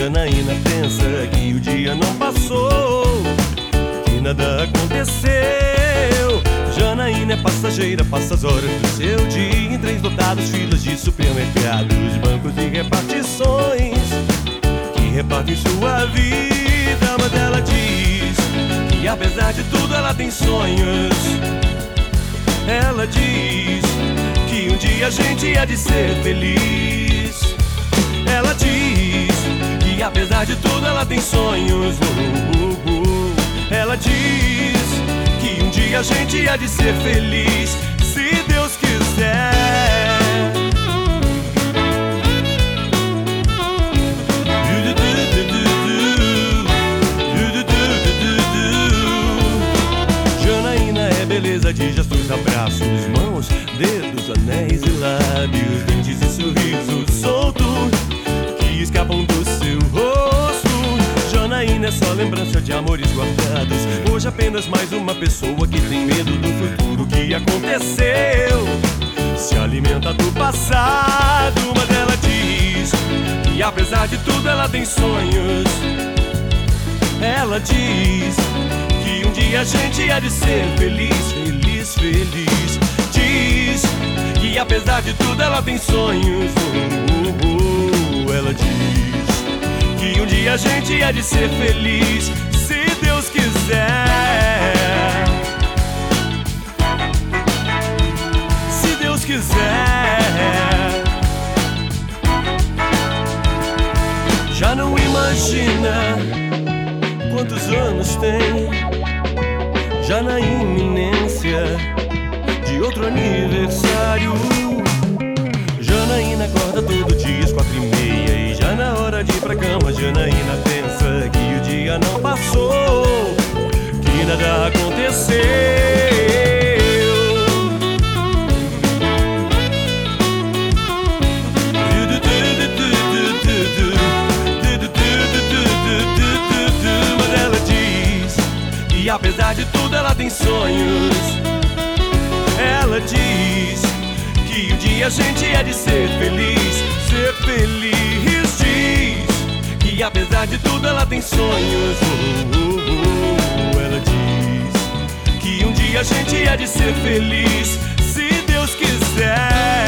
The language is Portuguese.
Janaína pensa que o dia não passou, que nada aconteceu. Janaína é passageira, passa as horas do seu dia em trens lotados, filas de supermercados, bancos e repartições que repartem sua vida. Mas ela diz que apesar de tudo ela tem sonhos. Ela diz que um dia a gente há de ser feliz. Ela tem sonhos. Uh, uh, uh. Ela diz que um dia a gente há de ser feliz, se Deus quiser. Janaína é beleza de gestos, abraços, mãos, dedos, anéis e lábios, dentes e sorriso solto que escapam do seu rosto. Lembrança de amores guardados. Hoje apenas mais uma pessoa que tem medo do futuro que aconteceu. Se alimenta do passado, mas ela diz que apesar de tudo ela tem sonhos. Ela diz que um dia a gente há de ser feliz, feliz, feliz. Diz que apesar de tudo ela tem sonhos. Uh, uh, uh. Ela diz dia a gente há de ser feliz, se Deus quiser. Se Deus quiser. Já não imagina quantos anos tem, já na iminência de outro aniversário. Nada aconteceu. Mas ela diz que apesar de tudo ela tem sonhos. Ela diz que um dia a gente é de ser feliz, ser feliz. Diz que apesar de tudo ela tem sonhos. Uh, uh, uh a gente é de ser feliz, se Deus quiser.